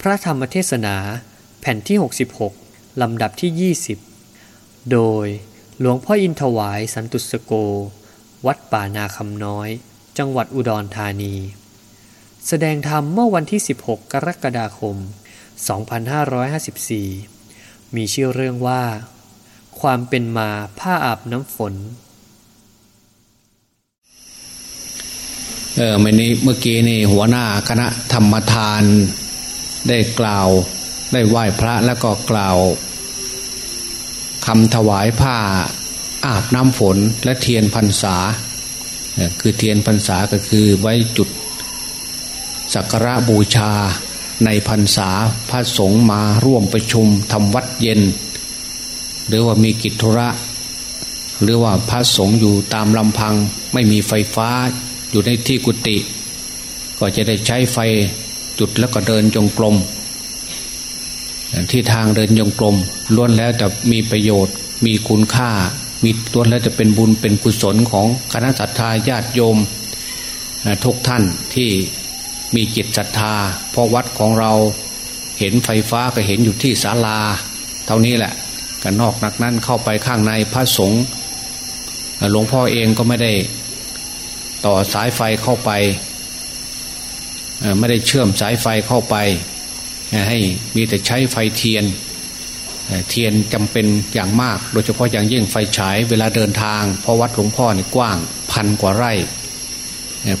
พระธรรมเทศนาแผ่นที่ 66 ลำดับที่ 20 โดยหลวงพ่ออินถวายสันตุสโก วัดป่านาคำน้อย จังหวัดอุดรธานี แสดงธรรมเมื่อวันที่ 16 กรกฎาคม 2554 มีชื่อเรื่องว่า ความเป็นมาผ้าอาบน้ำฝนเออเมื่อนี้เมื่อกี้นี่หัวหน้าคณะธรรมทาน ได้กล่าวได้ไหว้พระแล้วก็กล่าวคำถวายผ้าอาบน้ำฝนและเทียนพรรษา คือเทียนพรรษาก็คือไว้จุดสักการะบูชาในพรรษาพระสงฆ์มาร่วมประชุมทำวัดเย็น หรือว่ามีกิจธุระ หรือว่าพระสงฆ์อยู่ตามลำพังไม่มีไฟฟ้าอยู่ในที่กุฏิก็จะได้ใช้ไฟ จุดแล้วก็เดินจงกรมที่ทางเดินจงกรมล้วนแล้วจะมีประโยชน์ มีคุณค่า มีล้วนแล้วจะเป็นบุญเป็นกุศลของคณะสัตยาญาติโยมทุกท่านที่มีจิตศรัทธาเพราะวัดของเราเห็นไฟฟ้าก็เห็นอยู่ที่ศาลา เท่านี้แหละกันนอกนักนั้นเข้าไปข้างในพระสงฆ์หลวงพ่อเองก็ไม่ได้ ต่อสายไฟเข้าไป ไม่ได้เชื่อมสายไฟเข้าไป ให้มีแต่ใช้ไฟเทียนเทียนจำเป็นอย่างมาก โดยเฉพาะอย่างยิ่งไฟฉายเวลาเดินทาง เพราะวัดหลวงพ่อนี่กว้างพันกว่าไร่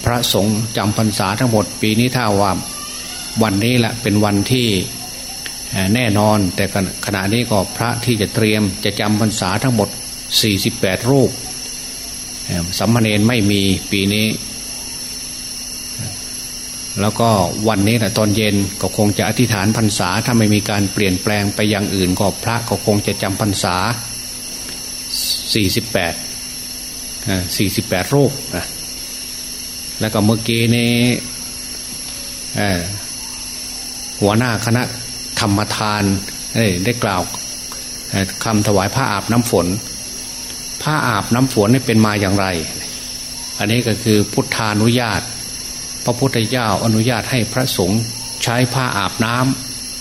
พระสงฆ์จำพรรษาทั้งหมดปีนี้ถ้าว่าวันนี้แหละเป็นวันที่แน่นอน แต่ขณะนี้ก็พระที่จะเตรียมจะจำพรรษาทั้งหมด 48 รูปสัมมาเนนไม่มีปีนี้ แล้วก็วันนี้นะตอนเย็นก็คงจะอธิษฐานพรรษาถ้าไม่มีการเปลี่ยนแปลงไปอย่างอื่นก็พระก็คงจะจำพรรษา 48 48 รูปนะแล้วก็เมื่อกี้นี้หัวหน้าคณะธรรมทานได้กล่าวคำถวายผ้าอาบน้ำฝน ผ้าอาบน้ำฝนนี่เป็นมาอย่างไร อันนี้ก็คือพุทธานุญาต ระพุทธเจ้าอนุญาตให้พระสงฆ์ใช้ผ้าอาบน้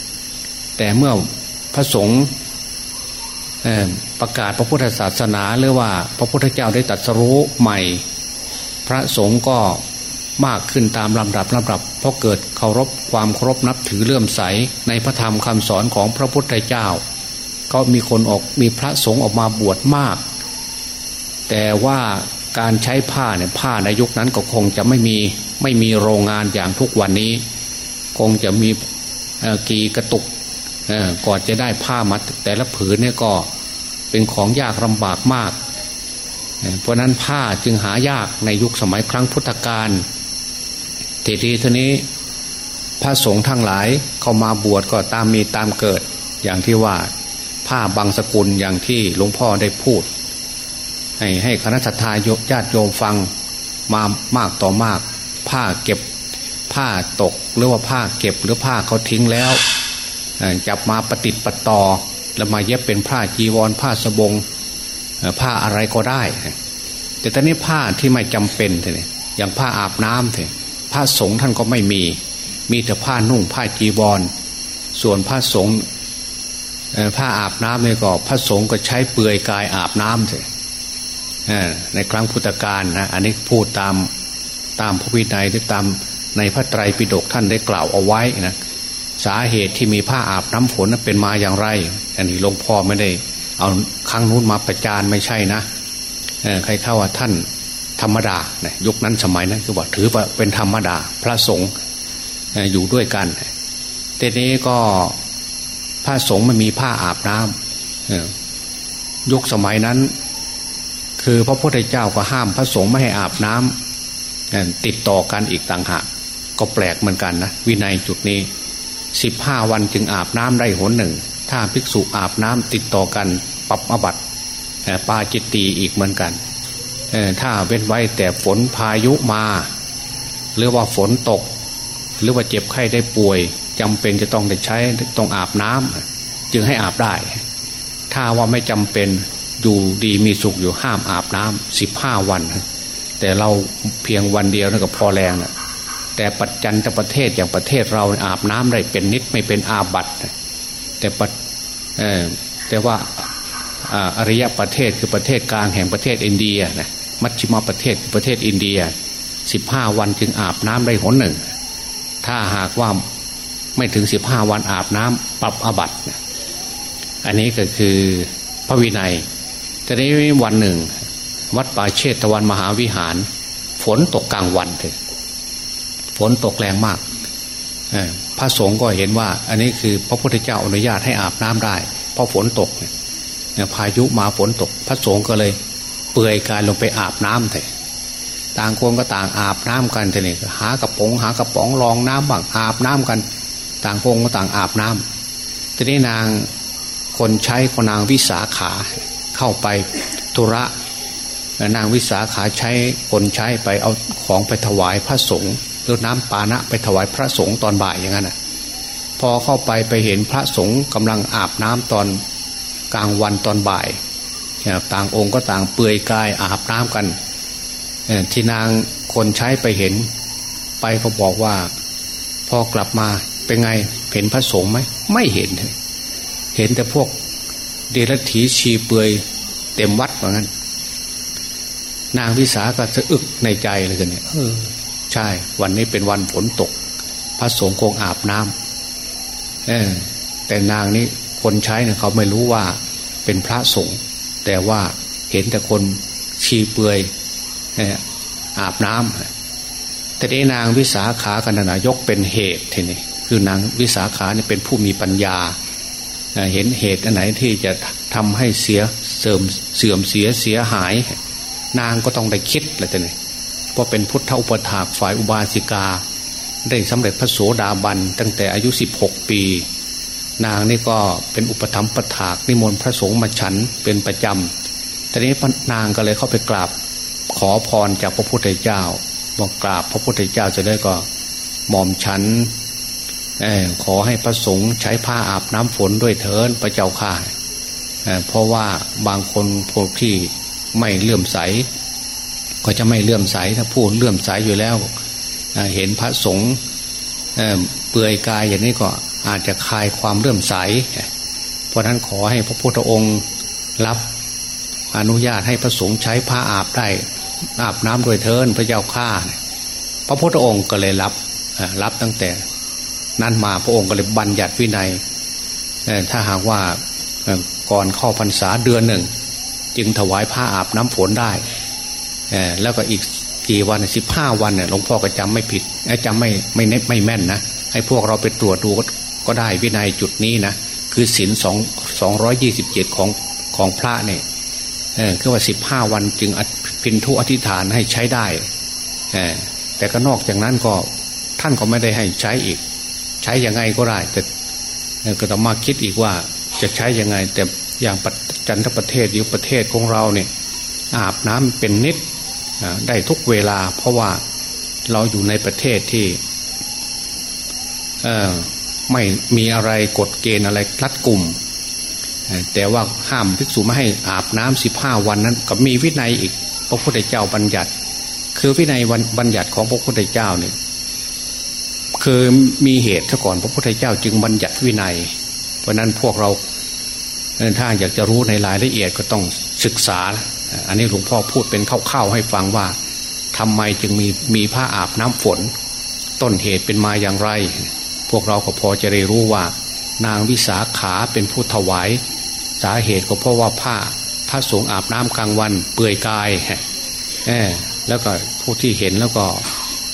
ำแต่เมื่อพระสงฆ์ประกาศพระพุทธศาสนาหรือว่าพระพุทธเจ้าได้ตรัสรู้ใหม่ พระสงฆ์ก็มากขึ้นตามลำดับลำดับ เพราะเกิดเคารพความเคารพนับถือเลื่อมใสในพระธรรมคำสอนของพระพุทธเจ้า ก็มีคนออกมีพระสงฆ์ออกมาบวชมาก แต่ว่าการใช้ผ้าเนี่ยผ้าในยุคนั้นก็คงจะไม่มี ไม่มีโรงงานอย่างทุกวันนี้ คงจะมีกีกระตุกก่อนจะได้ผ้ามาแต่ละผืนเนี่ยก็เป็นของยากลำบากมาก เพราะนั้นผ้าจึงหายากในยุคสมัยครั้งพุทธกาลทีทีทีนี้พระสงฆ์ทั้งหลายเข้ามาบวชก็ตามมีตามเกิดอย่างที่ว่าผ้าบางสกุลอย่างที่หลวงพ่อได้พูด ให้ให้คณะทาญาติโยมฟังมามากต่อมาก ผ้าเก็บผ้าตกหรือว่าผ้าเก็บหรือผ้าเขาทิ้งแล้วจับมาประติดประต่อ แล้วมาเย็บเป็นผ้าจีวรผ้าสบงผ้าอะไรก็ได้ แต่ตอนนี้ผ้าที่ไม่จำเป็นเลยอย่างผ้าอาบน้ำเถอะผ้าสงฆ์ท่านก็ไม่มี มีแต่ผ้านุ่งผ้าจีวร ส่วนผ้าสงฆ์ผ้าอาบน้ำเนี่ยก็พระสงฆ์ก็ใช้เปลือยกายอาบน้ำเถอะในครั้งพุทธกาลนะอันนี้พูดตาม ตามพระวินัยหรือตามในพระไตรปิฎกท่านได้กล่าวเอาไว้นะสาเหตุที่มีผ้าอาบน้ำฝนนั้นเป็นมาอย่างไร อันนี้หลวงพ่อไม่ได้เอาครั้งนู้นมาประจานไม่ใช่นะใครเข้าว่าท่านธรรมดานี่ยยุคนั้นสมัยนั้นคือว่าถือว่าเป็นธรรมดาพระสงฆ์อยู่ด้วยกันแต่นี้ก็พระสงฆ์มันมีผ้าอาบน้ำยุคสมัยนั้น คือพระพุทธเจ้าก็ห้ามพระสงฆ์ไม่ให้อาบน้ำ ติดต่อกันอีกต่างหากก็แปลกเหมือนกันนะวินัยจุดนี้สิบห้าวันจึงอาบน้ำได้หนหนึ่ง ถ้าภิกษุอาบน้ำติดต่อกันปรับอบัตปาจิตตีอีกเหมือนกันถ้าเว้นไว้แต่ฝนพายุมา หรือว่าฝนตก หรือว่าเจ็บไข้ได้ป่วยจำเป็นจะต้องได้ใช้ต้องอาบน้ำจึงให้อาบได้ ถ้าว่าไม่จำเป็นอยู่ดีมีสุขอยู่ห้ามอาบน้ำสิบห้าวัน แต่เราเพียงวันเดียวนั่นก็พอแรงนะแต่ปัจจันตประเทศอย่างประเทศเราอาบน้ำได้เป็นนิดไม่เป็นอาบัตแต่ปัแต่ว่าอริยประเทศคือประเทศกลางแห่งประเทศอินเดียนะมัชชิมาประเทศคือประเทศอินเดียสิบห้าวันจึงอาบน้ำได้หนหนึ่ง ถ้าหากว่าไม่ถึงสิบห้าวันอาบน้ำปรับอาบัตอันนี้ก็คือพระวินัยแต่ในวันหนึ่ง วัดป่าเชตตะวันมหาวิหาร ฝนตกกลางวันเลยฝนตกแรงมากพระสงฆ์ก็เห็นว่า อันนี้คือพระพุทธเจ้าอนุญาตให้อาบน้ำได้ เพราะฝนตกเนี่ยพายุมาฝนตก พระสงฆ์ก็เลย เปื่อยกายลงไปอาบน้ำเลยต่างคนก็ต่างอาบน้ำกันทีนี้หากระป๋องหากระป๋องรองน้ำบ้างอาบน้ำกัน ต่างคนก็ต่างอาบน้ำทีนี้นางคนใช้คนนางวิสาขาเข้าไปธุระ นางวิสาขาใช้คนใช้ไปเอาของไปถวายพระสงฆ์หรือน้ำปานะไปถวายพระสงฆ์ตอนบ่ายอย่างนั้นพอเข้าไปไปเห็นพระสงฆ์กำลังอาบน้ำตอนกลางวันตอนบ่ายต่างองค์ก็ต่างเปลือยกายอาบน้ำกันที่นางคนใช้ไปเห็น ไปเขาบอกว่า พอกลับมาเป็นไงเห็นพระสงฆ์ไหมไม่เห็น เห็นแต่พวกเดรัจฉีชีเปลือยเต็มวัดเหมือนกัน นางวิสาก็จะอึกในใจเลยกันเนี่ยเออใช่ วันนี้เป็นวันฝนตก พระสงฆ์คงอาบน้ำเออแต่นางนี้คนใช้เนี่ยเขาไม่รู้ว่าเป็นพระสงฆ์แต่ว่าเห็นแต่คนชีเปลือยอาบน้ำแต่นี้นางวิสาขากันนายกเป็นเหตุทีนี้คือนางวิสาขาเนี่ยเป็นผู้มีปัญญา เห็นเหตุอันไหนที่จะทำให้เสียเสื่อมเสื่อมเสียเสียหาย นางก็ต้องได้คิดแหละทีนี้เพราะเป็นพุทธอุปถากฝ่ายอุบาสิกา ได้สำเร็จพระโสดาบันตั้งแต่อายุสิบหกปี นางนี่ก็เป็นอุปธรรมปถากนิมนต์พระสงฆ์มาฉันเป็นประจำทีนี้นางก็เลยเข้าไปกราบขอพรจากพระพุทธเจ้าบอกกราบพระพุทธเจ้าจะได้ก็หม่อมฉันขอให้พระสงฆ์ใช้ผ้าอาบน้ำฝนด้วยเถินพระเจ้าค่ะเพราะว่าบางคนพวกที่ ไม่เลื่อมใส ก็จะไม่เลื่อมใสถ้าพูดเลื่อมใสอยู่แล้วเห็นพระสงฆ์เปื่อยกายอย่างนี้ก็อาจจะคลายความเลื่อมใส เพราะนั้นขอให้พระพุทธองค์รับอนุญาตให้พระสงฆ์ใช้ผ้าอาบได้อาบน้ำโดยเทินพระเจ้าข้าพระพุทธองค์ก็เลยรับรับตั้งแต่ นั้นมาพระองค์ก็เลยบัญญัติวินัยถ้าหากว่าก่อนเข้าพรรษาเดือนหนึ่ง จึงถวายผ้าอาบน้ำฝนได้แล้วก็อีกกี่วันสิบห้าวันเนี่ยหลวงพ่อก็จำไม่ผิดจำไม่ไม่เน็ตไม่แม่นนะให้พวกเราไปตรวจดูก็ได้วินัยจุดนี้นะคือศินสองสองร้อยยี่สิบเจ็ดของของพระเนี่ยคือว่าสิบห้าวันจึงพินทุอธิษฐานให้ใช้ได้แต่ก็นอกจากนั้นก็ท่านก็ไม่ได้ให้ใช้อีก ใช้ยังไงก็ได้ แต่ก็ต้องมาคิดอีกว่าจะใช้ยังไง แต่ อย่างจันทประเทศอยู่ประเทศของเราเนี่ยอาบน้ำเป็นนิดได้ทุกเวลา เพราะว่าเราอยู่ในประเทศที่ไม่มีอะไรกฎเกณฑ์อะไรรัดกลุ่ม แต่ว่าห้ามภิกษุไม่ให้อาบน้ำสิบห้าวันนั้น ก็มีวินัยอีก พระพุทธเจ้าบัญญัติ คือวินัยวันบัญญัติของพระพุทธเจ้าเนี่ยคือมีเหตุซะก่อนพระพุทธเจ้าจึงบัญญัติวินัย เพราะนั้นพวกเรา ถ้าอยากจะรู้ในรายละเอียดก็ต้องศึกษา อันนี้หลวงพ่อพูดเป็นคร่าวๆให้ฟังว่าทำไมจึงมีมีผ้าอาบน้ำฝน ต้นเหตุเป็นมาอย่างไร พวกเราก็พอจะได้รู้ว่า นางวิสาขาเป็นผู้ถวาย สาเหตุก็เพราะว่าผ้าพระสงฆ์อาบน้ำกลางวัน เปื่อยกายแอแล้วก็ผู้ที่เห็นแล้วก็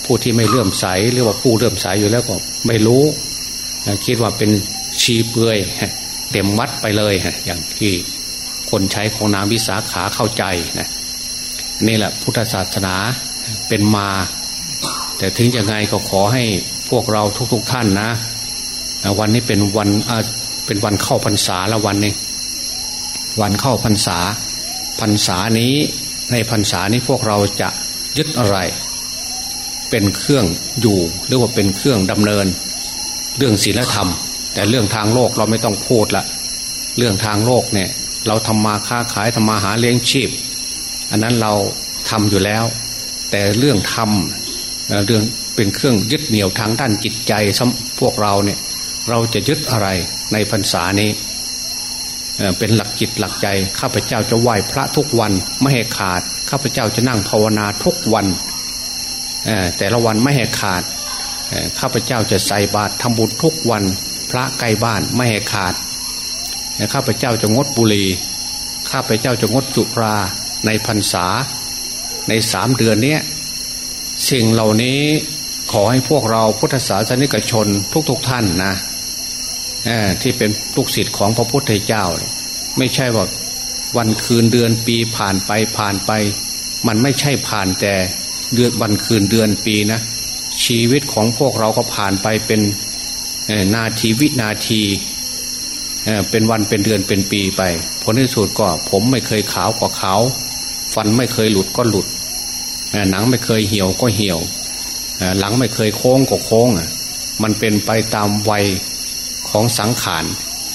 ผู้ที่ไม่เลื่อมใสหรือว่าผู้เลื่อมใสอยู่แล้วก็ไม่รู้ คิดว่าเป็นชีเปื่อย เต็มวัดไปเลยอย่างที่คนใช้ของนามวิสาขาเข้าใจนะนี่แหละพุทธศาสนาเป็นมา แต่ถึงยังไงก็ขอให้พวกเราทุกๆทท่านนะ วันนี้เป็นวันเป็นวันเข้าพรรษาละวันนี้ วันเข้าพรรษาพรรษานี้ในพรรษานี้พวกเราจะยึดอะไร เป็นเครื่องอยู่หรือว่าเป็นเครื่องดำเนิน เรื่องศีลธรรม แต่เรื่องทางโลกเราไม่ต้องพูดละเรื่องทางโลกเนี่ย เราทำมาค้าขายทำมาหาเลี้ยงชีพ อันนั้นเราทำอยู่แล้ว แต่เรื่องธรรมเรื่องเป็นเครื่องยึดเหนี่ยวทางด้านจิตใจพวกเราเนี่ย เราจะยึดอะไรในพรรษานี้เป็นหลักจิตหลักใจข้าพเจ้าจะไหว้พระทุกวันไม่ให้ขาดข้าพเจ้าจะนั่งภาวนาทุกวันแต่ละวันไม่ให้ขาดข้าพเจ้าจะใส่บาตรทำบุญทุกวัน พระใกล้บ้านไม่ให้ขาดข้าพเจ้าจะงดบุหรี่ข้าพเจ้าจะงดจุราในพรรษา ในสามเดือนนี้สิ่งเหล่านี้ขอให้พวกเราพุทธศาสนิกชนทุกๆทท่านนะที่เป็นลูกศิษย์ของพระพุทธเจ้า ไม่ใช่ว่าวันคืนเดือนปีผ่านไปผ่านไป มันไม่ใช่ผ่านแต่เดือนวันคืนเดือนปีนะชีวิตของพวกเราก็ผ่านไปเป็น นาทีวินาทีเป็นวันเป็นเดือนเป็นปีไปผลที่สุดก็ผมไม่เคยขาวกว่าขาวฟันไม่เคยหลุดก็หลุดหนังไม่เคยเหี่ยวก็เหี่ยวหลังไม่เคยโค้งก็โค้งมันเป็นไปตามวัยของสังขาร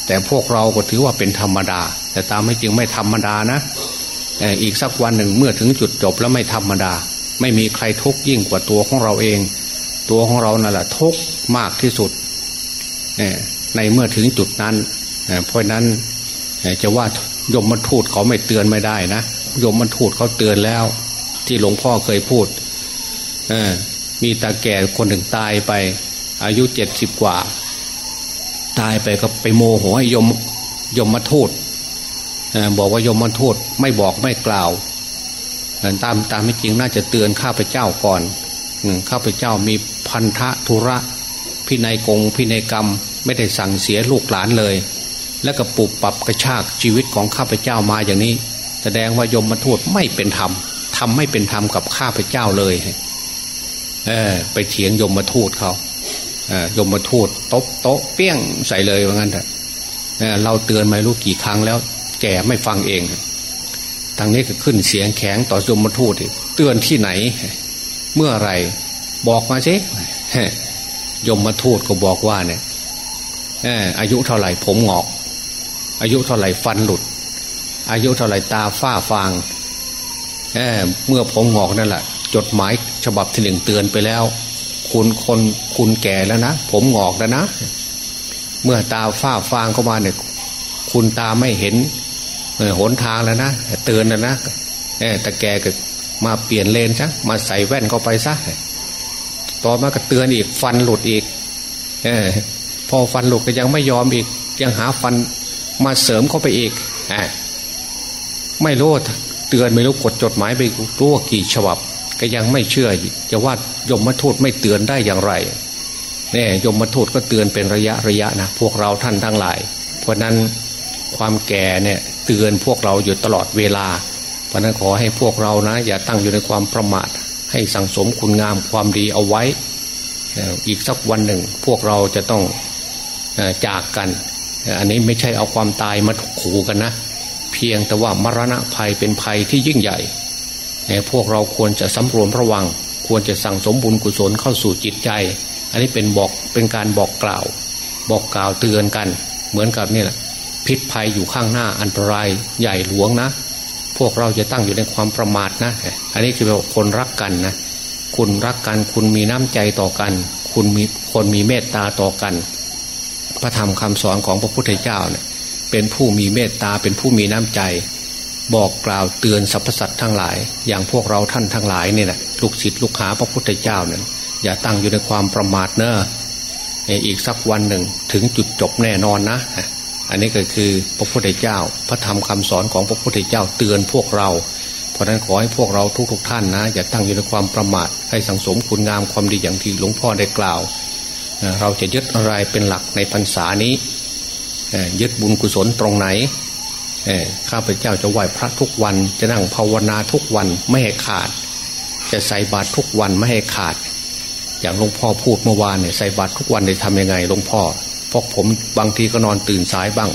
แต่พวกเราก็ถือว่าเป็นธรรมดา แต่ตามไม่จริงไม่ธรรมดานะอีกสักวันหนึ่งเมื่อถึงจุดจบแล้วไม่ธรรมดา ไม่มีใครทุกข์ยิ่งกว่าตัวของเราเอง ตัวของเรานั่นแหละทุกข์มากที่สุด ในเมื่อถึงจุดนั้นเพราะนั้นจะว่ายมมันทูดเขาไม่เตือนไม่ได้นะยมมันทูดเขาเตือนแล้ว ที่หลวงพ่อเคยพูดมีตาแก่คนหนึ่งตายไป อายุเจ็ดสิบกว่า ตายไปก็ไปโมโหให้ยมยมมาทูดบอกว่ายมมาทูดไม่บอกไม่กล่าวตามตามไม่จริงน่าจะเตือนข้าพเจ้าก่อนข้าพเจ้ามีพันธะธุระ พินัยกงพินัยกรรม ไม่ได้สั่งเสียลูกหลานเลย แล้วก็ปรับปรับกระชากชีวิตของข้าพเจ้ามาอย่างนี้ แสดงว่ายมมาทูตไม่เป็นธรรมทำไม่เป็นธรรมกับข้าพเจ้าเลยเออไปเถียงยมมาทูตเขาเออยมมาทูตตบโต๊ะเปี้ยงใส่เลยว่างั้นเถอะเราเตือนไม่รู้กี่ครั้งแล้ว แกไม่ฟังเองทางนี้ก็ขึ้นเสียงแข็งต่อยมมาทูตเตือนที่ไหน เมื่อไรบอกมาสิยมมาทูตก็บอกว่าเนี่ย อายุเท่าไหร่ผมหงอก อายุเท่าไหร่ฟันหลุด อายุเท่าไหร่ตาฝ้าฟางเเมื่อผมงอกนั่นแหละจดหมายฉบับที่หนึ่งเตือนไปแล้ว คุณคนคุณแก่แล้วนะ ผมงอกแล้วนะ เมื่อตาฝ้าฟางเข้ามาเนี่ย คุณตาไม่เห็นหนทางแล้วนะเตือนแล้วนะแต่แกก็มาเปลี่ยนเลนซะมาใส่แว่นเข้าไปซะต่อมาก็เตือนอีกฟันหลุดอีกอ พอฟันหลุดก็ยังไม่ยอมอีก ยังหาฟันมาเสริมเข้าไปอีกอไม่รู้เตือนไม่รู้กดจดหมายไปรู้ว่ากี่ฉบับ ก็ยังไม่เชื่อจะว่ายมมาทูตไม่เตือนได้อย่างไรเนี่ยยมมาทูตก็เตือนเป็นระยะระยะนะพวกเราท่านทั้งหลาย เพราะนั้นความแก่เนี่ยเตือนพวกเราอยู่ตลอดเวลา เพราะนั้นขอให้พวกเรานะ อย่าตั้งอยู่ในความประมาท ให้สังสมคุณงามความดีเอาไว้ อีกสักวันหนึ่ง พวกเราจะต้อง จากกัน อันนี้ไม่ใช่เอาความตายมาขู่กันนะ เพียงแต่ว่ามรณะภัยเป็นภัยที่ยิ่งใหญ่พวกเราควรจะสำรวมระวัง ควรจะสั่งสมบุญกุศลเข้าสู่จิตใจ อันนี้เป็นบอกเป็นการบอกกล่าว บอกกล่าวเตือนกัน เหมือนกับนี่แหละพิษภัยอยู่ข้างหน้าอันตรายใหญ่หลวงนะ พวกเราจะตั้งอยู่ในความประมาทนะ อันนี้คือคนรักกันนะ คุณรักกัน คุณมีน้ำใจต่อกัน คุณมีคนมีเมตตาต่อกัน พระธรรมคำสอนของพระพุทธเจ้าเนี่ยเป็นผู้มีเมตตาเป็นผู้มีน้ำใจ บอกกล่าวเตือนสรรพสัตว์ทั้งหลาย อย่างพวกเราท่านทั้งหลายเนี่ยนะลูกศิษย์ลูกหาพระพุทธเจ้าเนี่ยอย่าตั้งอยู่ในความประมาทเนอะอีกสักวันหนึ่งถึงจุดจบแน่นอนนะ อันนี้ก็คือพระพุทธเจ้า พระธรรมคำสอนของพระพุทธเจ้าเตือนพวกเรา เพราะนั้นขอให้พวกเราทุกๆทท่านนะ อย่าตั้งอยู่ในความประมาทให้สังสมคุณงามความดีอย่างที่หลวงพ่อได้กล่าว เราจะยึดอะไรเป็นหลักในพรรษานี้ยึดบุญกุศลตรงไหนข้าพเจ้าจะไหว้พระทุกวันจะนั่งภาวนาทุกวันไม่ให้ขาด จะใส่บาตรทุกวันไม่ให้ขาด อย่างหลวงพ่อพูดเมื่อวานเนี่ยใส่บาตรทุกวันได้ทำยังไงหลวงพ่อพวกผมบางทีก็นอนตื่นสายบ้าง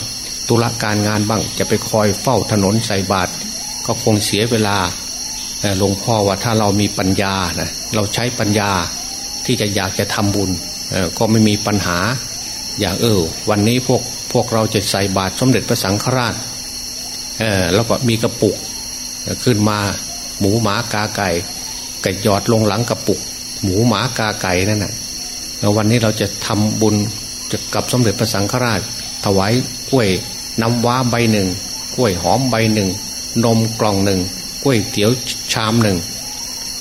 ตุลาการงานบ้าง จะไปคอยเฝ้าถนนใส่บาตรก็คงเสียเวลาหลวงพ่อว่าถ้าเรามีปัญญานะเราใช้ปัญญาที่จะอยากจะทำบุญ ก็ไม่มีปัญหา อย่างเออวันนี้พวกพวกเราจะใส่บาตรสมเด็จพระสังฆราชเออแล้วก็มีกระปุกขึ้นมาหมูหมากาไก่กระยอดลงหลังกระปุก หมูหมากาไก่นั่นแหะวันนี้เราจะทำบุญกับสมเด็จพระสังฆราช ถวายกล้วยน้ำว้าใบหนึ่งกล้วยหอมใบหนึ่งนมกล่องหนึ่งกล้วยเตี๋ยวชามหนึ่ง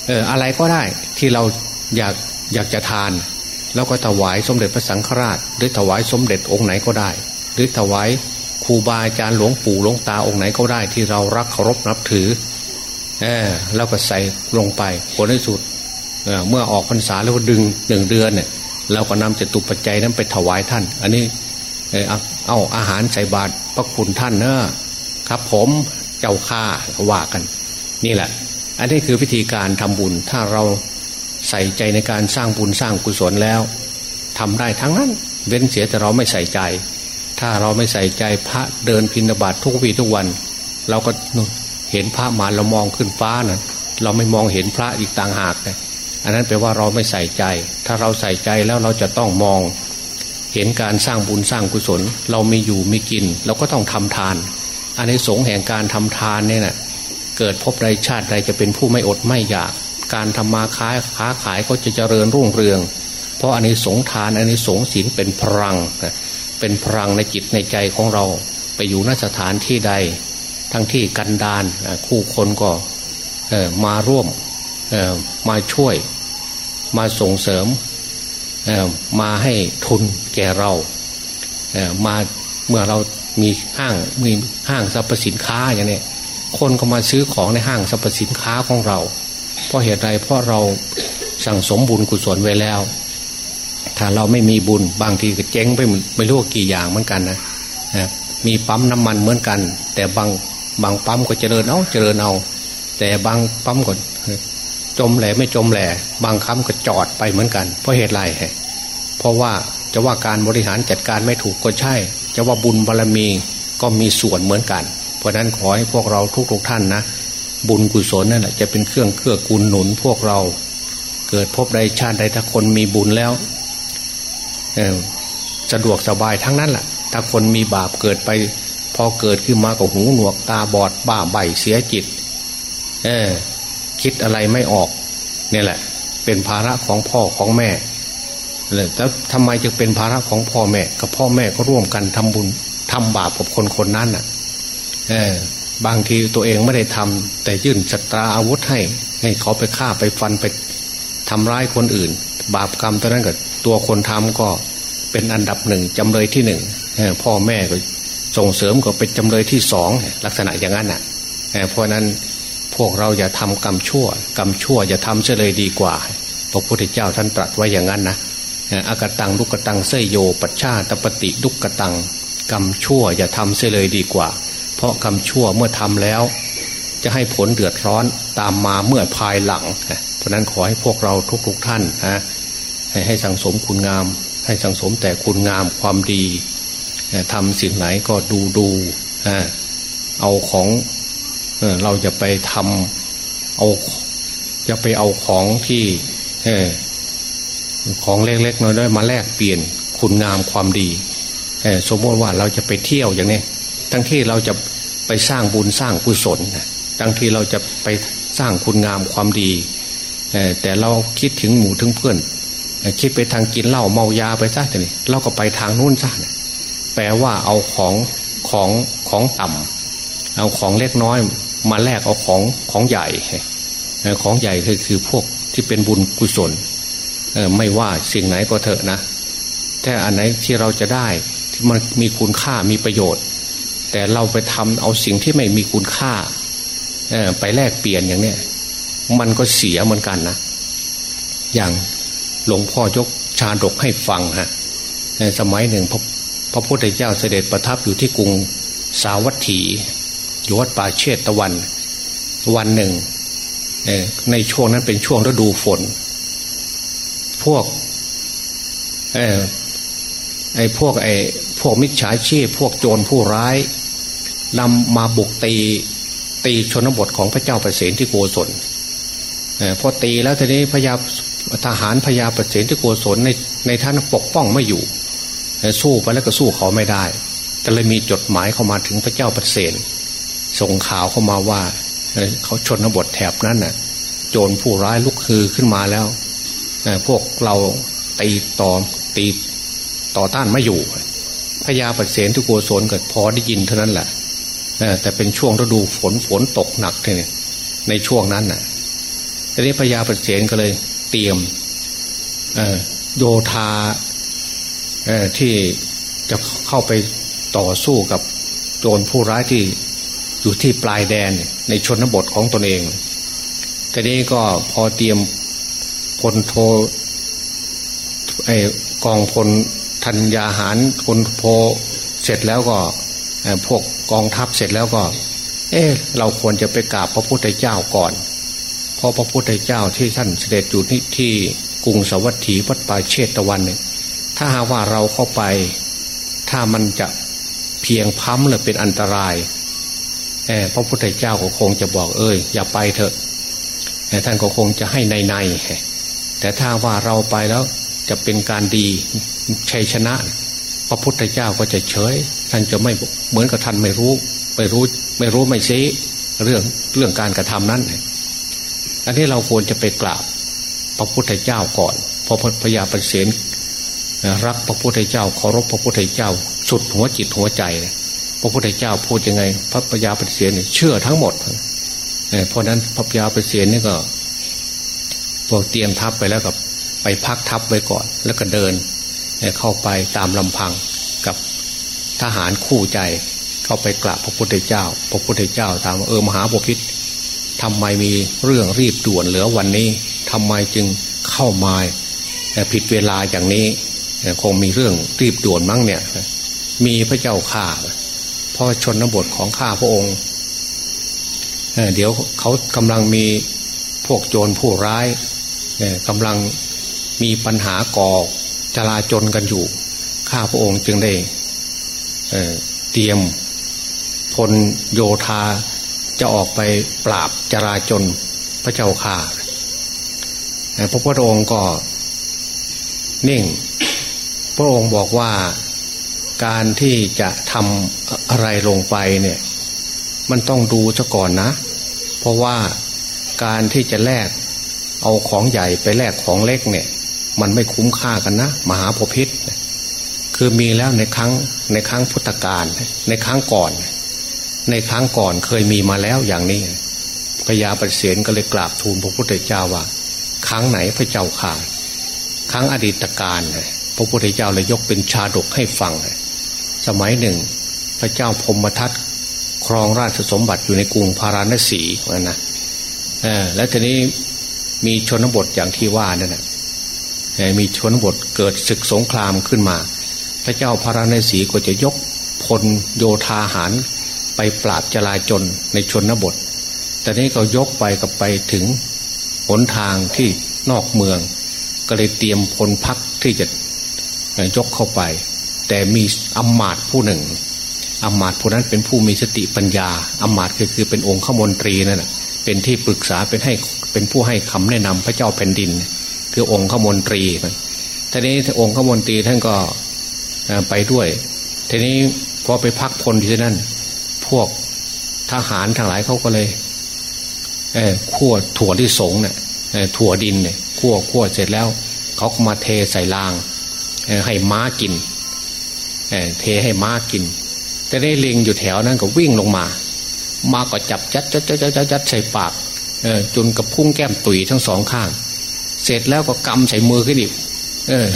เอออะไรก็ได้ที่เราอยากอยากจะทาน แล้วก็ถวายสมเด็จพระสังฆราช หรือถวายสมเด็จองค์ไหนก็ได้ หรือถวายครูบาอาจารย์หลวงปู่หลวงตาองค์ไหนก็ได้ที่เรารักเคารพนับถือเออแล้วก็ใส่ลงไปผลที่สุดเเมื่อออกพรรษาแล้วก็ดึงหนึ่งเดือนเนี่ยเราก็นำจตุปัจจัยนั้นไปถวายท่าน อันนี้เออเอาอาหารใส่บาตรพระคุณท่านเนอะครับผมเจ้าข้าว่ากัน นี่แหละ อันนี้คือพิธีการทำบุญถ้าเรา ใส่ใจในการสร้างบุญสร้างกุศลแล้วทำได้ทั้งนั้น เว้นเสียแต่เราไม่ใส่ใจ ถ้าเราไม่ใส่ใจพระเดินพินาบาตทุกวีทุกวัน เราก็เห็นพระมาเรามองขึ้นฟ้านะ่ะเราไม่มองเห็นพระอีกต่างหากเลยอันนั้นแปลว่าเราไม่ใส่ใจ ถ้าเราใส่ใจแล้วเราจะต้องมอง เห็นการสร้างบุญสร้างกุศล เราไม่อยู่ไม่กิน เราก็ต้องทำทาน อันนี้สงแห่งการทำทานเนี่ยนะเกิดพบใดชาติใดจะเป็นผู้ไม่อดไม่อยาก การทำมาค้าค้าขายก็จะเจริญรุ่งเรือง เพราะอันนี้สงทานอันนี้สงศีลเป็นพลัง เป็นพลังในจิตในใจของเราไปอยู่นสถานที่ใด ทั้งที่กันดานคู่คนก็มาร่วมมาช่วย มาส่งเสริมมาให้ทุนแก่เรามาเมื่อเรามีห้างมีห้างสรรพสินค้าอย่างนี้คนก็มาซื้อของในห้างสรรพสินค้าของเรา เพราะเหตุใดเพราะเราสั่งสมบุญกุศลไว้แล้ว ถ้าเราไม่มีบุญบางทีก็เจ๊งไปไม่รู้กี่อย่างเหมือนกันนะมีปั๊มน้ำมันเหมือนกัน แต่บางบางปั๊มก็เจริญเอาเจริญเอา แต่บางปั๊มก็จมแหล่ไม่จมแหล่บางคำก็จอดไปเหมือนกัน เพราะเหตุไรเพราะว่าจะว่าการบริหารจัดการไม่ถูกก็ใช่ จะว่าบุญบารรมีก็มีส่วนเหมือนกัน เพราะนั้นขอให้พวกเราทุกๆท่านนะ บุญกุศลนั่นแหละจะเป็นเครื่องเกื้อกูลหนุนพวกเรา เกิดพบใดชาติใดถ้าคนมีบุญแล้วสะดวกสบายทั้งนั้นแหละถ้าคนมีบาปเกิดไป พอเกิดขึ้นมาก็หูหนวกตาบอดบ้าใบเสียจิต เออ คิดอะไรไม่ออก เนี่ยแหละ เป็นภาระของพ่อของแม่แล้วทำไมจะเป็นภาระของพ่อแม่ กับพ่อแม่ก็ร่วมกันทำบุญทำบาปกับคนคนนั้นอะ เออ บางทีตัวเองไม่ได้ทำแต่ยื่นจัตราอาวุธให้ ให้เขาไปฆ่าไปฟันไปทำร้ายคนอื่น บาปกรรมตอนนั้นก็ตัวคนทำก็เป็นอันดับหนึ่งจำเลยที่หนึ่งพ่อแม่ก็ส่งเสริมก็เป็นจำเลยที่สองลักษณะอย่างนั้นอะเพราะนั้นพวกเราอย่าทำกรรมชั่ว กรรมชั่วอย่าทำเฉลยดีกว่า พระพุทธเจ้าท่านตรัสไว้อย่างนั้นนะอากตังลุกตังเสยโย ปัชชาตปฏิดุกตัง กรรมชั่วอย่าทำเฉลยดีกว่า เพราะกรรมชั่วเมื่อทำแล้ว จะให้ผลเดือดร้อนตามมาเมื่อภายหลัง เพราะนั้นขอให้พวกเราทุกๆทท่านนะให้สังสมคุณงาม ให้สังสมแต่คุณงามความดีทำสิ่งไหนก็ดูดูเอาของเราจะไปทำเอาจะไปเอาของที่ของเล็กๆน้อยๆมาแลกเปลี่ยนคุณงามความดีสมมติว่าเราจะไปเที่ยวอย่างนี้ทั้งที่เราจะ ไปสร้างบุญสร้างกุศลทั้งที่เราจะไปสร้างคุณงามความดี แต่เราคิดถึงหมู่ถึงเพื่อน คิดไปทางกินเหล้าเมายาไปซะแต่นี่เราก็ไปทางนู้นซะแปลว่าเอาของของของต่ำเอาของเล็กน้อยมาแลกเอาของของใหญ่ ของใหญ่คือคือพวกที่เป็นบุญกุศลไม่ว่าสิ่งไหนก็เถอะนะแต่อันไหนที่เราจะได้ที่มันมีคุณค่ามีประโยชน์ แต่เราไปทำเอาสิ่งที่ไม่มีคุณค่าไปแลกเปลี่ยนอย่างเนี้ยมันก็เสียเหมือนกันนะอย่างหลวงพ่อยกชาดกให้ฟังฮะในสมัยหนึ่งพระพระพุทธเจ้าเสด็จประทับอยู่ที่กรุงสาวัตถีอยู่วัดป่าเชตตะวัน วันหนึ่งในช่วงนั้นเป็นช่วงฤดูฝน พวกไอ้ไอ้พวกไอ้พวกมิจฉาชีพพวกโจรผู้ร้าย นำมาบุกตีตีชนบทของพระเจ้าประเสนที่โกศลพอตีแล้วทีนี้พญาทหารพญาประเสนที่โกศลในในท่านปกป้องไม่อยู่ สู้ไปแล้วก็สู้เขาไม่ได้ก็เลยมีจดหมายเข้ามาถึงพระเจ้าประเสนส่งข่าวเข้ามาว่าเขาชนบทแถบนั้นน่ะ โจรผู้ร้ายลุกคือขึ้นมาแล้วพวกเราตีต่อตีต่อต้านไม่อยู่พญาปเสนทุกโกศลก็พอได้ยินเท่านั้นแหละ แต่เป็นช่วงฤดูฝนฝนตกหนักเนี่ยในช่วงนั้นน่ะทีนี้พญาปเสนก็เลยเตรียมโยธาที่จะเข้าไปต่อสู้กับโจรผู้ร้ายที่อยู่ที่ปลายแดนในชนบทของตนเองทีนี้ก็พอเตรียมพลโทไอกองพลธัญญาหารพลโพเสร็จแล้วก็ พวกกองทัพเสร็จแล้วก็ เออเราควรจะไปกราบพระพุทธเจ้าก่อนเพราะพระพุทธเจ้าที่ท่านเสด็จอยู่ที่ที่กรุงสวัสดีวัดป่าเชตวันเนี่ยถ้าหาว่าเราเข้าไป ถ้ามันจะเพียงพั้มหรือเป็นอันตรายพระพุทธเจ้าก็คงจะบอกเอ้ยอย่าไปเถอะท่านก็คงจะให้ในในแต่ถ้าว่าเราไปแล้วจะเป็นการดีชัยชนะ พระพุทธเจ้าก็จะเฉย ท่านจะไม่เหมือนกับท่านไม่รู้ ไม่รู้ไม่รู้ไม่ซี้เรื่องเรื่องการกระทำนั้นอันนี้เราควรจะไปกราบพระพุทธเจ้าก่อนพอพญาปเสนรักพระพุทธเจ้าเคารพพระพุทธเจ้า สุดหัวจิตหัวใจพระพุทธเจ้าพูดยังไง พระพญาปเสนเชื่อทั้งหมดเพราะนั้นพระพญาปเสนนี่ก็พอเตรียมทัพไปแล้วกับไปพักทัพไว้ก่อน แล้วก็เดินเข้าไปตามลำพัง ทหารคู่ใจ เข้าไปกราบพระพุทธเจ้า พระพุทธเจ้าถามว่าเออมหาปพิธทำไมมีเรื่องรีบด่วนเหลือวันนี้ทำไมจึงเข้ามาผิดเวลาอย่างนี้คงมีเรื่องรีบด่วนมั้งเนี่ย มีพระเจ้าข่าพอชนบทของข้าพระองค์เดี๋ยวเขากำลังมีพวกโจรผู้ร้ายกำลังมีปัญหาก่อจลาจนกันอยู่ ข้าพระองค์จึงได้ เเตรียมพลโยธาจะออกไปปราบจราจนพระเจ้าข่าพระพุทธองค์ก็นิ่ง พระองค์บอกว่าการที่จะทำอะไรลงไปเนี่ย มันต้องดูซะก่อนนะ เพราะว่าการที่จะแลกเอาของใหญ่ไปแลกของเล็กเนี่ย มันไม่คุ้มค่ากันนะ มหาภพิษ คือมีแล้วในครั้งในครั้งพุทธกาลในครั้งก่อน ในครั้งก่อนเคยมีมาแล้วอย่างนี้พญาปเสนก็เลยกราบทูลพระพุทธเจ้าว่า ครั้งไหนพระเจ้าข่าครั้งอดีตการพระพุทธเจ้าเลยยกเป็นชาดกให้ฟัง สมัยหนึ่ง พระเจ้าพมทัตครองราชสมบัติอยู่ในกรุงพาราณสีนะและทีนี้มีชนบทอย่างที่ว่านั่นแหละมีชนบทเกิดศึกสงครามขึ้นมา พระเจ้าพาราณสีก็จะยกพลโยธาหารไปปราบจลาจนในชนบท แต่นี้ก็ยกไปกับไปถึงหนทางที่นอกเมือง ก็เลยเตรียมพลพักที่จะยกเข้าไป แต่มีอำมาตย์ผู้หนึ่งอำมาตย์ผู้นั้นเป็นผู้มีสติปัญญาอำมาตย์ก็คือเป็นองค์ขมนตรีนั่นแหละเป็นที่ปรึกษาเป็นให้เป็นผู้ให้คำแนะนำพระเจ้าแผ่นดิน คือองค์ขมนตรีทีนี้องค์ขมนตรีท่านก็ ไปด้วย ทีนี้พอไปพักพลที่นั่น พวกทหารทั้งหลายเขาก็เลยเออขั้วถั่วที่สงเนี่ยถั่วดินเนี่ยขั้วขั้วเสร็จแล้ว เขาก็มาเทใส่รางให้ม้ากินเทให้ม้ากิน แต่ได้ลิงอยู่แถวนั้นก็วิ่งลงมามาก็จับจัดจัดจัดจัดจัดใส่ปากเอจนกับพุ่งแก้มตุยทั้งสองข้าง เสร็จแล้วก็กำใส่มือขึ้นอีกเออ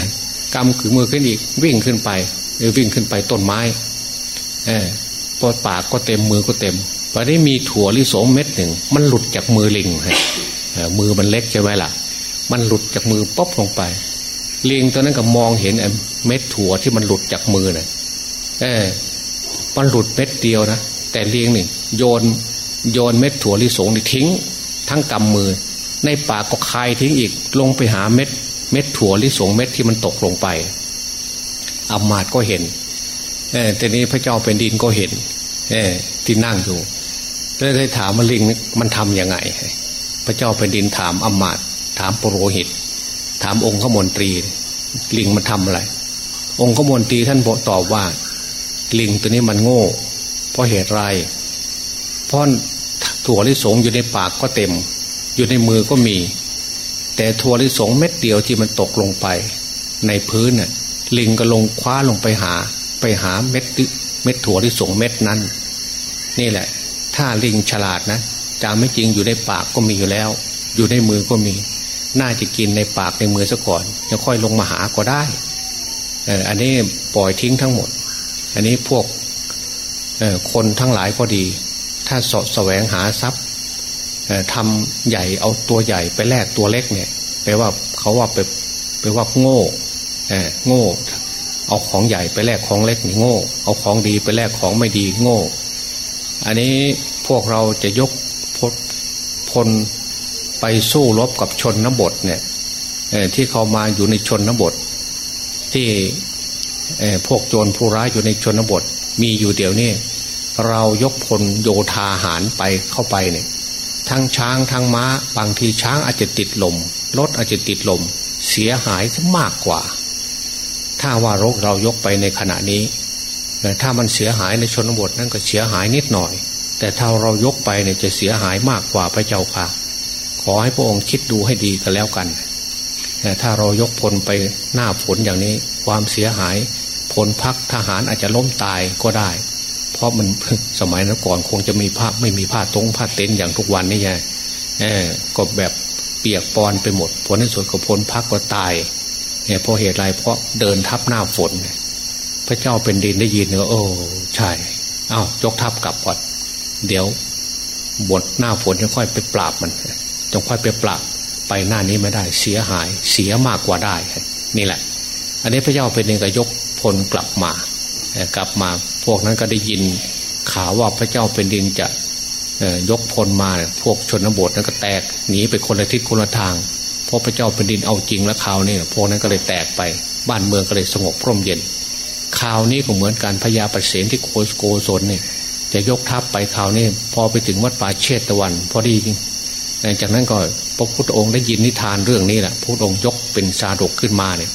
กำขือมือขึ้นอีก วิ่งขึ้นไปเออวิ่งขึ้นไปต้นไม้ เออพอปากก็เต็มมือก็เต็มพอได้มีถั่วลิสงเม็ดหนึ่ง มันหลุดจากมือลิงมือมันเล็กใช่ไหมล่ะ มันหลุดจากมือป๊อบลงไปลิงตอนนั้นก็มองเห็นเม็ดถั่วที่มันหลุดจากมือน่ะเออมันหลุดเม็ดเดียวนะแต่ลิงนี่โยนโยนเม็ดถั่วลิสงนี่ทิ้ง ทั้งกำมือ ในปากก็คายทิ้งอีกลงไปหาเม็ด เม็ดถั่วลิสงเม็ดที่มันตกลงไปอามาตก็เห็นเออทีนี้พระเจ้าเป็นดินก็เห็น เออที่นั่งอยู่แล้วได้ถามมาลิงมันทํำยังไง พระเจ้าเป็นดินถามอามาตถามปโรหิต ถามองค์ขมนตรี ลิงมันทำอะไร องค์ขมนตรีท่านบอกตอบว่า ลิงตัวนี้มันโง่ เพราะเหตุไรเพราะถั่วลิสงอยู่ในปากก็เต็ม อยู่ในมือก็มี แต่ถั่วลิสงเม็ดเดียวที่มันตกลงไป ในพื้นเน่ะลิงก็ลงคว้าลงไปหา ไปหาเม็ดเม็ดถั่วลิสงเม็ดนั้น นี่แหละ ถ้าลิงฉลาดนะจาไม่จริงอยู่ในปากก็มีอยู่แล้ว อยู่ในมือก็มี น่าจะกินในปากในมือซะก่อนจะค่อยลงมาหาก็ได้เอออันนี้ปล่อยทิ้งทั้งหมด อันนี้พวกคนทั้งหลายก็ดี ถ้าสะแสวงหาทรัพย์ ทำใหญ่เอาตัวใหญ่ไปแลกตัวเล็กเนี่ยแปลว่าเขาว่าไปไปว่าโง่โง่ เอาของใหญ่ไปแลกของเล็กนี่โง่ เอาของดีไปแลกของไม่ดีโง่ อันนี้พวกเราจะยกพพลไปสู้รบกับชนนบทเนี่ยที่เขามาอยู่ในชนนบท ที่พวกโจรผู้ร้ายอยู่ในชนบท มีอยู่เดี๋ยวนี้เรายกพลโยธาหารไปเข้าไปเนี่ย ทั้งช้างทั้งม้า บางทีช้างอาจจะติดลมรถอาจจะติดลม เสียหายมากกว่า ถ้าว่ารกเรายกไปในขณะนี้ถ้ามันเสียหายในชนบทนั่นก็เสียหายนิดหน่อย แต่ถ้าเรายกไปเนี่ยจะเสียหายมากกว่าพระเจ้าค่ะ ขอให้พระองค์คิดดูให้ดีกันแล้วกันแต่ถ้าเรายกพลไปหน้าฝนอย่างนี้ ความเสียหายพลพักทหารอาจจะล้มตายก็ได้ เพราะมันสมัยนั้นก่อนคงจะมีผ้าไม่มีผ้าตรงผ้าเต็นอย่างทุกวันนี่ไงเออก็แบบเปียกปอนไปหมดผลในสุดก็พ้นพักก็ตายเนี่ยเพราะเหตุไรเพราะเดินทับหน้าฝน พระเจ้าเป็นดินได้ยินเนอโอ้ใช่อ้าวยกทัพกลับก่อนเดี๋ยวบทหน้าฝนจะค่อยไปปราบมันจงค่อยไปปราบไปหน้านี้ไม่ได้ เสียหายเสียมากกว่าได้ นี่แหละ อันนี้พระเจ้าเป็นเองก็ยกพลกลับมากลับมา พวกนั้นก็ได้ยินข่าวว่าพระเจ้าเป็นดินจะยกพลมาพวกชนบทนั้นก็แตกหนีไปคนละทิศคนละทางเพราะพระเจ้าเป็นดินเอาจริงแล้วข่าวนี้พวกนั้นก็เลยแตกไป บ้านเมืองก็เลยสงบร่มเย็นข่าวนี้ก็เหมือนการพญาประเสนที่โกโกศลเนี่ยจะยกทัพไปข่าวนี้พอไปถึงวัดป่าเชตตะวัน พอดีจริงจากนั้นก็พระพุทธองค์ได้ยินนิทานเรื่องนี้แหละพระพุทธองค์ยกเป็นชาดกขึ้นมาเนี่ย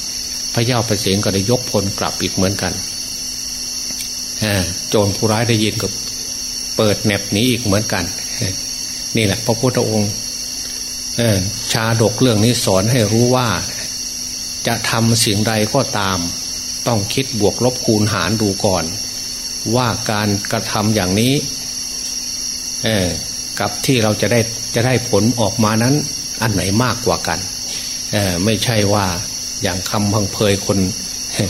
พระเจ้าประเสนก็ได้ยกพลกลับอีกเหมือนกัน โจรผู้ร้ายได้ยินก็เปิดแหนบหนีอีกเหมือนกัน นี่แหละ พระพุทธองค์ชาดกเรื่องนี้สอนให้รู้ว่า จะทำสิ่งใดก็ตาม ต้องคิดบวกลบคูณหารดูก่อน ว่าการกระทำอย่างนี้กับที่เราจะได้จะได้ผลออกมานั้น อันไหนมากกว่ากันไม่ใช่ว่าอย่างคำพังเพยคน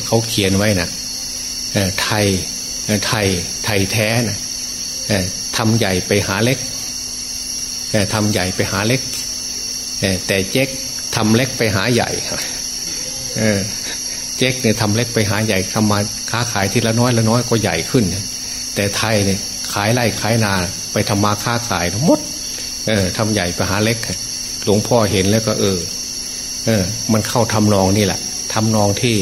เขาเขียนไว้นะไทย ไทยไทยแท้นะทำใหญ่ไปหาเล็กทำใหญ่ไปหาเล็ก แต่เจ๊กทำเล็กไปหาใหญ่เจ๊กเนี่ยทำเล็กไปหาใหญ่ทำมาค้าขายทีละน้อยละน้อยก็ใหญ่ขึ้น แต่ไทยเนี่ยขายไร่ขายนาไปทำมาค้าขายหมดทำใหญ่ไปหาเล็ก หลวงพ่อเห็นแล้วก็เออเออ มันเข้าทำนองนี่แหละทำนองที่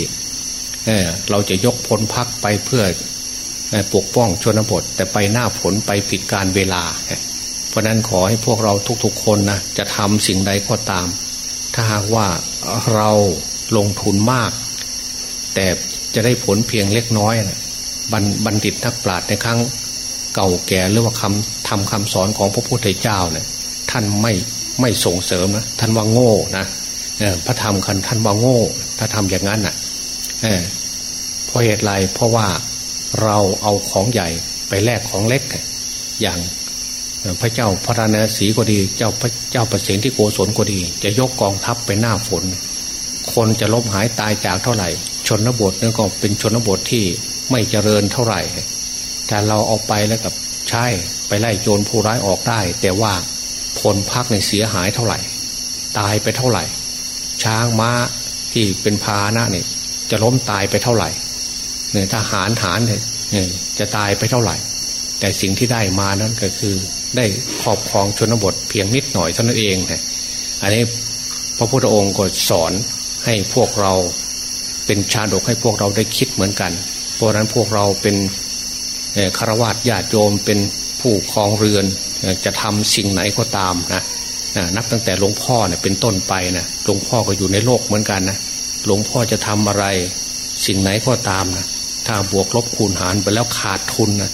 เออเราจะยกพ้นพักไปเพื่อ ปกป้องชนบท แต่ไปหน้าผลไปผิดการเวลา เพราะนั้นขอให้พวกเราทุกๆคนนะจะทำสิ่งใดก็ตาม ถ้าหากว่าเราลงทุนมาก แต่จะได้ผลเพียงเล็กน้อยนะบัณฑิตนักปราชญ์ในครั้งเก่าแก่หรือว่าคำทำคำสอนของพระพุทธเจ้าเนะี่ยท่านไม่ไม่ส่งเสริมนะท่านว่าโง่นะพระธรรมคันท่านว่าโง่ ถ้าทำอย่างนั้นนะ่ะเพราะเหตุไรเพราะว่า เราเอาของใหญ่ไปแลกของเล็ก อย่างพระเจ้าพระนศีก็ดี เจ้าพระเจ้าประสิทธิโกศลก็ดี จะยกกองทัพไปหน้าฝน คนจะล้มหายตายจากเท่าไหร่ ชนบทนี่นก็เป็นชนบทที่ไม่เจริญเท่าไหร่ แต่เราเอาไปแล้วกับใช่ไปไล่โจรผู้ร้ายออกได้ แต่ว่าผลพักในเสียหายเท่าไหร่ ตายไปเท่าไหร่ ช้างม้าที่เป็นพาหนะเนี่ยจะล้มตายไปเท่าไหร่ เนี่ยทหารฐานเนี่ยจะตายไปเท่าไหร่ แต่สิ่งที่ได้มานั้นก็คือได้ครอบครองชนบทเพียงนิดหน่อยเท่านั้นเองนะอันนี้พระพุทธองค์ก็สอนให้พวกเราเป็นชาดกให้พวกเราได้คิดเหมือนกัน เพราะนั้นพวกเราเป็นคารวะญาติโยมเป็นผู้ครองเรือนจะทำสิ่งไหนก็ตามนะนับตั้งแต่หลวงพ่อเนี่ยเป็นต้นไปนะหลวงพ่อก็อยู่ในโลกเหมือนกันนะหลวงพ่อจะทำอะไร สิ่งไหนก็ตามนะ ถ้าบวกลบคูณหารไปแล้วขาดทุนนะ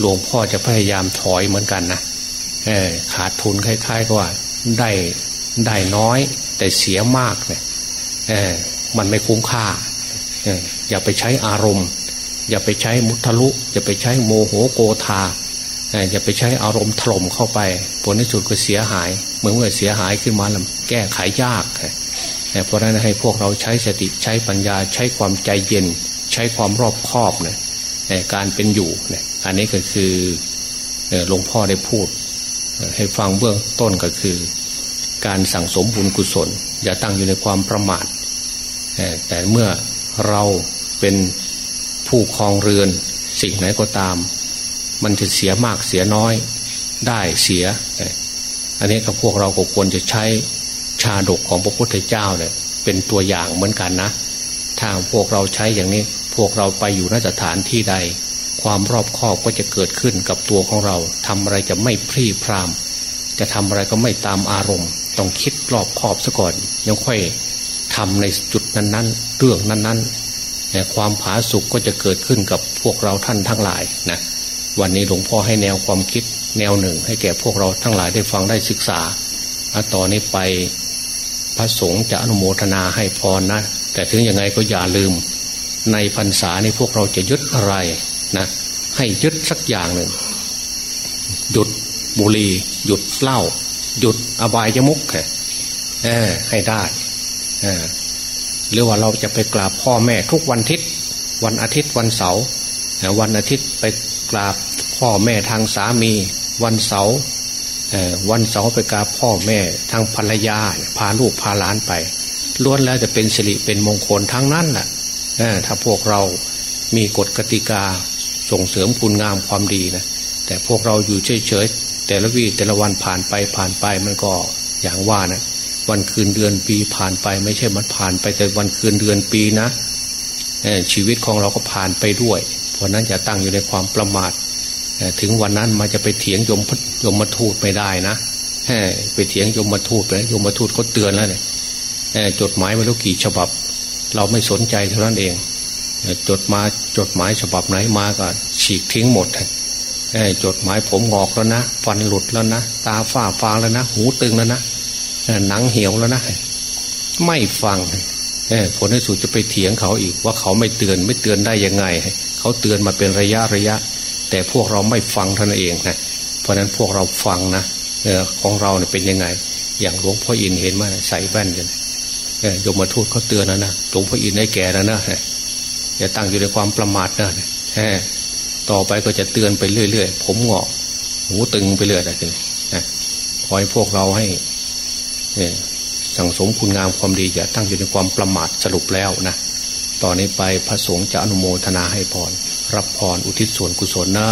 หลวงพ่อจะพยายามถอยเหมือนกันนะขาดทุนคล้ายๆกับว่าได้ได้น้อย แต่เสียมากเนี่ยมันไม่คุ้มค่าอย่าไปใช้อารมณ์ อย่าไปใช้มุทะลุ อย่าไปใช้โมโหโกธาอย่าไปใช้อารมณ์ถล่มเข้าไปผลที่สุดก็เสียหายเมื่อเมื่อเสียหายขึ้นมาแล้วแก้ไขยากเพราะนั้นให้พวกเราใช้สติใช้ปัญญาใช้ความใจเย็น ใช้ความรอบคอบเนี่ยในการเป็นอยู่เนี่ยอันนี้ก็คือหลวงพ่อได้พูด ให้ฟังเบื้องต้นก็คือ การสั่งสมบุญกุศล อย่าตั้งอยู่ในความประมาทแต่เมื่อเราเป็นผู้ครองเรือนสิ่งไหนก็ตาม มันจะเสียมากเสียน้อยได้เสีย อันนี้กับพวกเราก็ควรจะใช้ชาดกของพระพุทธเจ้าเนี่ยเป็นตัวอย่างเหมือนกันนะถ้าพวกเราใช้อย่างนี้ วกเราไปอยู่นสถานที่ใด ความรอบคอบก็จะเกิดขึ้นกับตัวของเราทำอะไรจะไม่พรีพราม จะทำอะไรก็ไม่ตามอารมณ์ ต้องคิดรอบคอบซะก่อน ยังค่อยทำในจุดนั้นๆ เรื่องนั้นๆแต่ความผาสุกก็จะเกิดขึ้นกับพวกเราท่านทั้งหลายนะวันนี้หลวงพ่อให้แนวความคิดแนวหนึ่ง ให้แก่พวกเราทั้งหลายได้ฟังได้ศึกษาต่อนนี้ไปพระสงฆ์จะอนุโมทนาให้พรนะ แต่ถึงยังไงก็อย่าลืม ในพรรษานี้พวกเราจะยึดอะไรนะให้ยึดสักอย่างหนึ่งหยุดบุหรี่หยุดเหล้าหยุดอบายยมุกเออให้ได้เออหรือว่าเราจะไปกราบพ่อแม่ทุกวันอาทิตย์ วันอาทิตย์วันเสาร์วันอาทิตย์ไปกราบพ่อแม่ทางสามีวันเสาร์วันเสาร์ไปกราบพ่อแม่ทางภรรยาพาลูกพาหลานไปล้วนแล้วจะเป็นสิริเป็นมงคลทั้งนั้นแหละ ถ้าพวกเรามีกฎกติกาส่งเสริมคุณงามความดีนะแต่พวกเราอยู่เฉยๆแต่ละวีแต่ละวันผ่านไปผ่านไปมันก็อย่างว่านะวันคืนเดือนปีผ่านไปไม่ใช่มันผ่านไปแต่วันคืนเดือนปีนะชีวิตของเราก็ผ่านไปด้วย เพราะนั้นอย่าตั้งอยู่ในความประมาทถึงวันนั้นมาจะไปเถียงยมยมมาทูตไม่ได้นะไปเถียงยมมาทูตไปยมมาทูตเขาเตือนแล้วเนี่ยจดหมายม่รู้กี่ฉบับ เราไม่สนใจเท่านั้นเองจดมาจดหมายฉบับไหนมาก็ฉีกทิ้งหมดจดหมายผมงอกแล้วนะฟันหลุดแล้วนะตาฝ้าฟางแล้วนะหูตึงแล้วนะหนังเหี่ยวแล้วนะไม่ฟังผลที่สุดจะไปเถียงเขาอีกว่าเขาไม่เตือนไม่เตือนได้ยังไง เขาเตือนมาเป็นระยะระยะ แต่พวกเราไม่ฟังท่านเองนะเพราะนั้นพวกเราฟังนะของเราเนี่ยเป็นยังไง อย่างหลวงพ่ออินเห็นมาใส่แว่นกัน โยมมาทูตเขาเตือนนะนะหลวงพ่ออินได้แก่แล้วนะอย่าตั้งอยู่ในความประมาทนะต่อไปก็จะเตือนไปเรื่อยๆผมหงอกหูตึงไปเรื่อยอะไรนะขอให้พวกเราให้สั่งสมคุณงามความดีอย่าตั้งอยู่ในความประมาทสรุปแล้วนะต่อนนี้ไปพระสงฆ์จะอนุโมทนาให้พรรับพรอุทิศส่วนกุศลนะ